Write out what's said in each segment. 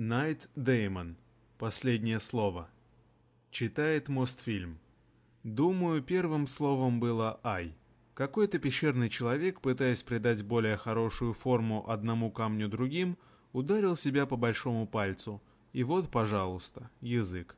Найт Деймон. Последнее слово. Читает Мостфильм. Думаю, первым словом было «Ай». Какой-то пещерный человек, пытаясь придать более хорошую форму одному камню другим, ударил себя по большому пальцу. И вот, пожалуйста, язык.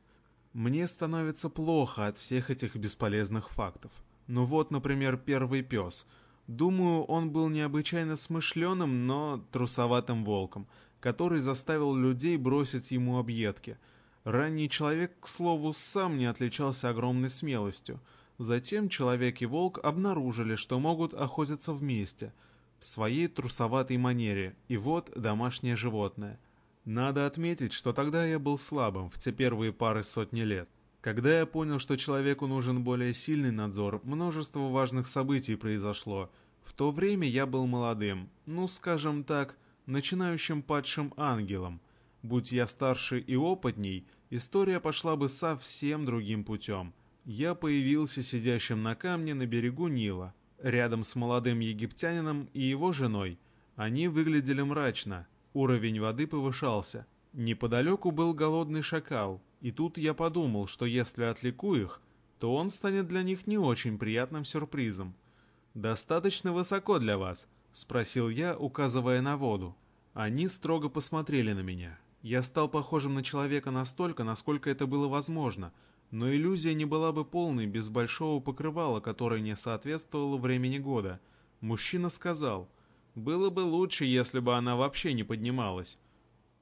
Мне становится плохо от всех этих бесполезных фактов. Ну вот, например, первый пес. Думаю, он был необычайно смышленым, но трусоватым волком, который заставил людей бросить ему объедки. Ранний человек, к слову, сам не отличался огромной смелостью. Затем человек и волк обнаружили, что могут охотиться вместе, в своей трусоватой манере, и вот домашнее животное. Надо отметить, что тогда я был слабым в те первые пары сотни лет. Когда я понял, что человеку нужен более сильный надзор, множество важных событий произошло. В то время я был молодым, ну, скажем так, начинающим падшим ангелом. Будь я старше и опытней, история пошла бы совсем другим путем. Я появился сидящим на камне на берегу Нила, рядом с молодым египтянином и его женой. Они выглядели мрачно, уровень воды повышался. Неподалеку был голодный шакал, и тут я подумал, что если отвлеку их, то он станет для них не очень приятным сюрпризом. «Достаточно высоко для вас?» — спросил я, указывая на воду. Они строго посмотрели на меня. Я стал похожим на человека настолько, насколько это было возможно, но иллюзия не была бы полной без большого покрывала, которое не соответствовало времени года. Мужчина сказал, «Было бы лучше, если бы она вообще не поднималась».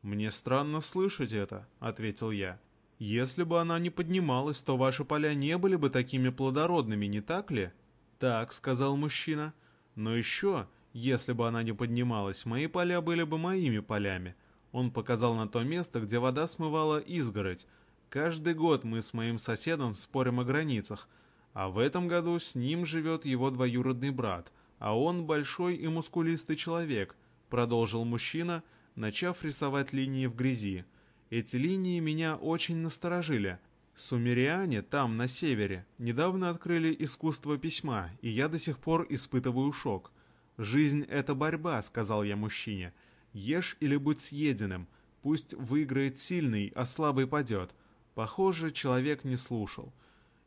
«Мне странно слышать это», — ответил я. «Если бы она не поднималась, то ваши поля не были бы такими плодородными, не так ли?» «Так», — сказал мужчина. «Но еще если бы она не поднималась, мои поля были бы моими полями. Он показал на то место, где вода смывала изгородь. Каждый год мы с моим соседом спорим о границах, а в этом году с ним живет его двоюродный брат, а он большой и мускулистый человек, продолжил мужчина, начав рисовать линии в грязи. Эти линии меня очень насторожили. Сумериане, там, на севере, недавно открыли искусство письма, и я до сих пор испытываю шок. «Жизнь — это борьба», — сказал я мужчине. «Ешь или будь съеденным. Пусть выиграет сильный, а слабый падет». Похоже, человек не слушал.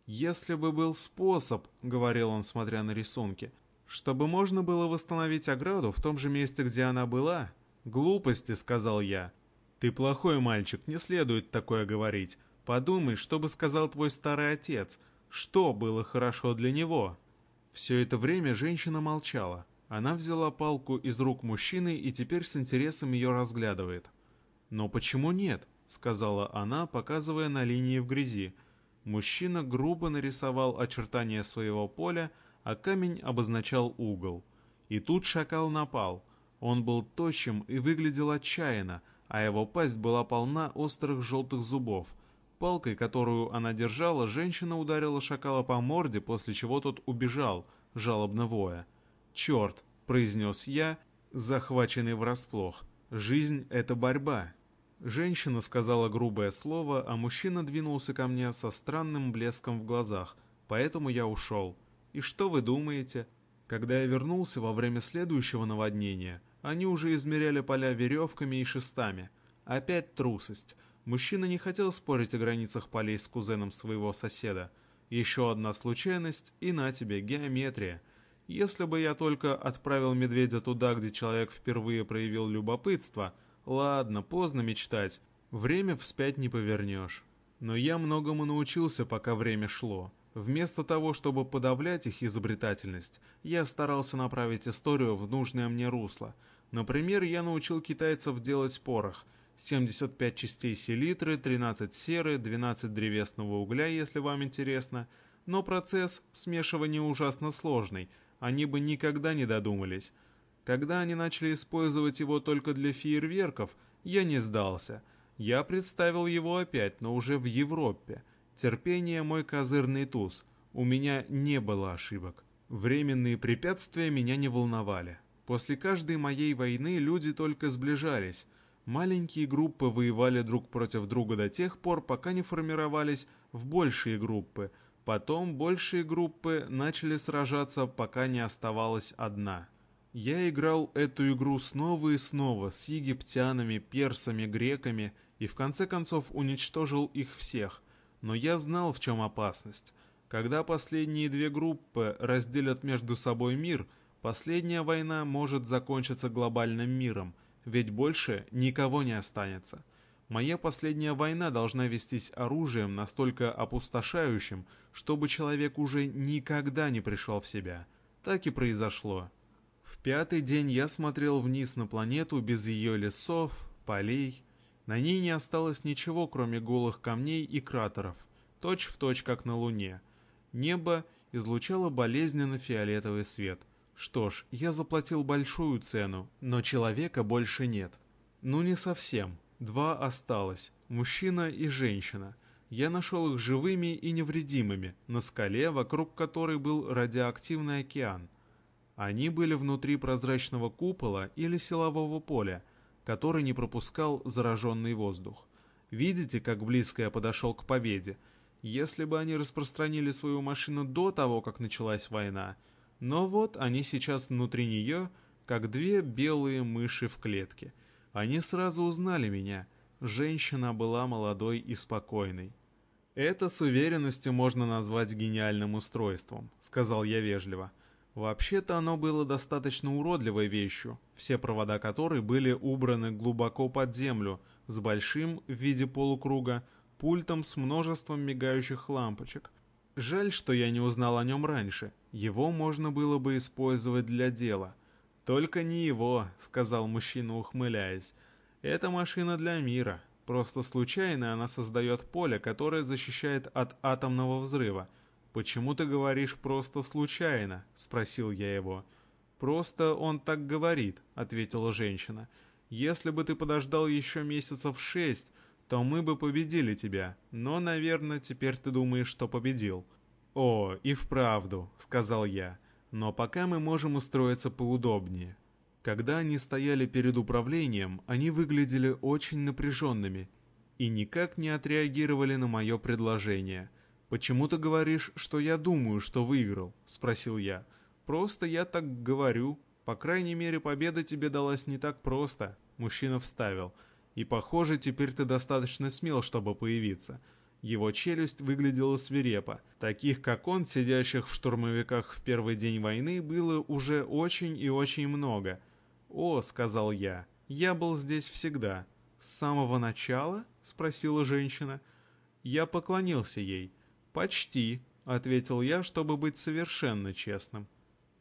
«Если бы был способ», — говорил он, смотря на рисунки, «чтобы можно было восстановить ограду в том же месте, где она была». «Глупости», — сказал я. «Ты плохой мальчик, не следует такое говорить. Подумай, что бы сказал твой старый отец. Что было хорошо для него?» Все это время женщина молчала. Она взяла палку из рук мужчины и теперь с интересом ее разглядывает. «Но почему нет?» — сказала она, показывая на линии в грязи. Мужчина грубо нарисовал очертания своего поля, а камень обозначал угол. И тут шакал напал. Он был тощим и выглядел отчаянно, а его пасть была полна острых желтых зубов. Палкой, которую она держала, женщина ударила шакала по морде, после чего тот убежал, жалобно воя. «Черт!» — произнес я, захваченный врасплох. «Жизнь — это борьба». Женщина сказала грубое слово, а мужчина двинулся ко мне со странным блеском в глазах, поэтому я ушел. И что вы думаете? Когда я вернулся во время следующего наводнения, они уже измеряли поля веревками и шестами. Опять трусость. Мужчина не хотел спорить о границах полей с кузеном своего соседа. Еще одна случайность, и на тебе геометрия — если бы я только отправил медведя туда, где человек впервые проявил любопытство, ладно, поздно мечтать, время вспять не повернешь. Но я многому научился, пока время шло. Вместо того, чтобы подавлять их изобретательность, я старался направить историю в нужное мне русло. Например, я научил китайцев делать порох. 75 частей селитры, 13 серы, 12 древесного угля, если вам интересно. Но процесс смешивания ужасно сложный, они бы никогда не додумались. Когда они начали использовать его только для фейерверков, я не сдался. Я представил его опять, но уже в Европе. Терпение мой козырный туз. У меня не было ошибок. Временные препятствия меня не волновали. После каждой моей войны люди только сближались. Маленькие группы воевали друг против друга до тех пор, пока не формировались в большие группы – Потом большие группы начали сражаться, пока не оставалась одна. Я играл эту игру снова и снова с египтянами, персами, греками и в конце концов уничтожил их всех. Но я знал, в чем опасность. Когда последние две группы разделят между собой мир, последняя война может закончиться глобальным миром, ведь больше никого не останется. Моя последняя война должна вестись оружием настолько опустошающим, чтобы человек уже никогда не пришел в себя. Так и произошло. В пятый день я смотрел вниз на планету без ее лесов, полей. На ней не осталось ничего, кроме голых камней и кратеров, точь в точь, как на Луне. Небо излучало болезненно фиолетовый свет. Что ж, я заплатил большую цену, но человека больше нет. Ну не совсем. Два осталось, мужчина и женщина. Я нашел их живыми и невредимыми, на скале, вокруг которой был радиоактивный океан. Они были внутри прозрачного купола или силового поля, который не пропускал зараженный воздух. Видите, как близко я подошел к победе? Если бы они распространили свою машину до того, как началась война. Но вот они сейчас внутри нее, как две белые мыши в клетке. Они сразу узнали меня. Женщина была молодой и спокойной. «Это с уверенностью можно назвать гениальным устройством», — сказал я вежливо. Вообще-то оно было достаточно уродливой вещью, все провода которой были убраны глубоко под землю, с большим, в виде полукруга, пультом с множеством мигающих лампочек. Жаль, что я не узнал о нем раньше, его можно было бы использовать для дела. «Только не его», — сказал мужчина, ухмыляясь. «Это машина для мира, просто случайно она создает поле, которое защищает от атомного взрыва». «Почему ты говоришь просто случайно?» — спросил я его. «Просто он так говорит», — ответила женщина. «Если бы ты подождал еще месяцев шесть, то мы бы победили тебя, но, наверное, теперь ты думаешь, что победил». «О, и вправду», — сказал я, — «но пока мы можем устроиться поудобнее». Когда они стояли перед управлением, они выглядели очень напряженными и никак не отреагировали на мое предложение — «Почему ты говоришь, что я думаю, что выиграл?» — спросил я. «Просто я так говорю. По крайней мере, победа тебе далась не так просто», — мужчина вставил. «И, похоже, теперь ты достаточно смел, чтобы появиться». Его челюсть выглядела свирепо. Таких, как он, сидящих в штурмовиках в первый день войны, было уже очень и очень много. «О», — сказал я, — «я был здесь всегда». «С самого начала?» — спросила женщина. Я поклонился ей. «Почти», — ответил я, чтобы быть совершенно честным.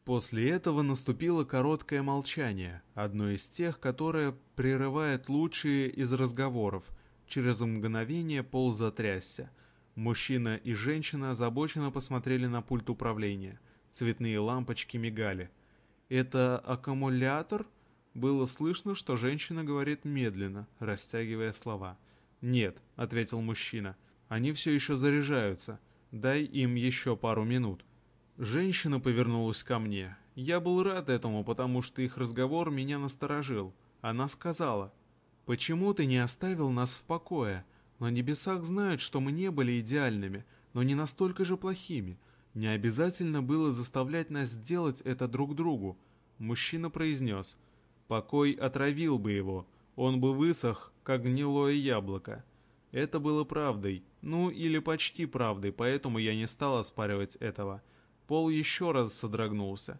После этого наступило короткое молчание, одно из тех, которое прерывает лучшие из разговоров. Через мгновение пол затрясся. Мужчина и женщина озабоченно посмотрели на пульт управления. Цветные лампочки мигали. «Это аккумулятор?» Было слышно, что женщина говорит медленно, растягивая слова. «Нет», — ответил мужчина, — они все еще заряжаются. Дай им еще пару минут». Женщина повернулась ко мне. Я был рад этому, потому что их разговор меня насторожил. Она сказала, «Почему ты не оставил нас в покое? На небесах знают, что мы не были идеальными, но не настолько же плохими. Не обязательно было заставлять нас сделать это друг другу». Мужчина произнес, «Покой отравил бы его, он бы высох, как гнилое яблоко». Это было правдой, ну или почти правдой, поэтому я не стал оспаривать этого. Пол еще раз содрогнулся.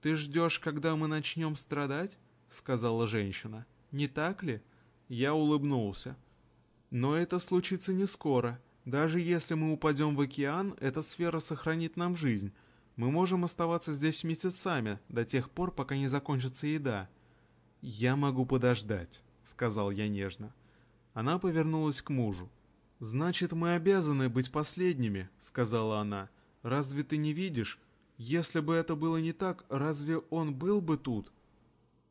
«Ты ждешь, когда мы начнем страдать?» — сказала женщина. «Не так ли?» Я улыбнулся. «Но это случится не скоро. Даже если мы упадем в океан, эта сфера сохранит нам жизнь. Мы можем оставаться здесь месяцами, до тех пор, пока не закончится еда». «Я могу подождать», — сказал я нежно. Она повернулась к мужу. «Значит, мы обязаны быть последними», — сказала она. «Разве ты не видишь? Если бы это было не так, разве он был бы тут?»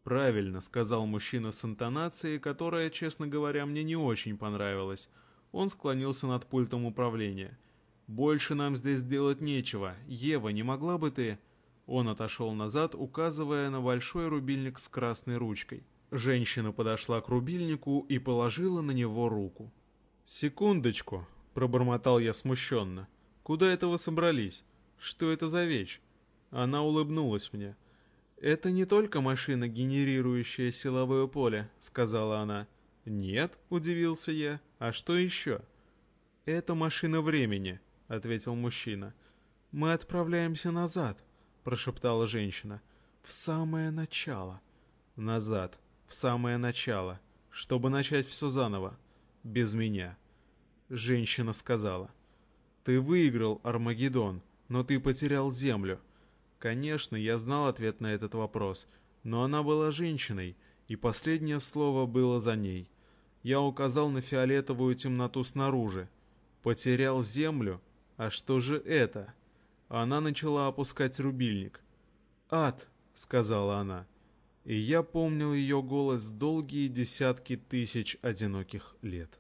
«Правильно», — сказал мужчина с интонацией, которая, честно говоря, мне не очень понравилась. Он склонился над пультом управления. «Больше нам здесь делать нечего. Ева, не могла бы ты...» Он отошел назад, указывая на большой рубильник с красной ручкой. Женщина подошла к рубильнику и положила на него руку. «Секундочку», — пробормотал я смущенно. «Куда это вы собрались? Что это за вещь?» Она улыбнулась мне. «Это не только машина, генерирующая силовое поле», — сказала она. «Нет», — удивился я. «А что еще?» «Это машина времени», — ответил мужчина. «Мы отправляемся назад», — прошептала женщина. «В самое начало». «Назад, в самое начало, чтобы начать все заново, без меня». Женщина сказала. «Ты выиграл, Армагеддон, но ты потерял землю». Конечно, я знал ответ на этот вопрос, но она была женщиной, и последнее слово было за ней. Я указал на фиолетовую темноту снаружи. Потерял землю? А что же это? Она начала опускать рубильник. «Ад!» — сказала она. И я помнил ее голос долгие десятки тысяч одиноких лет.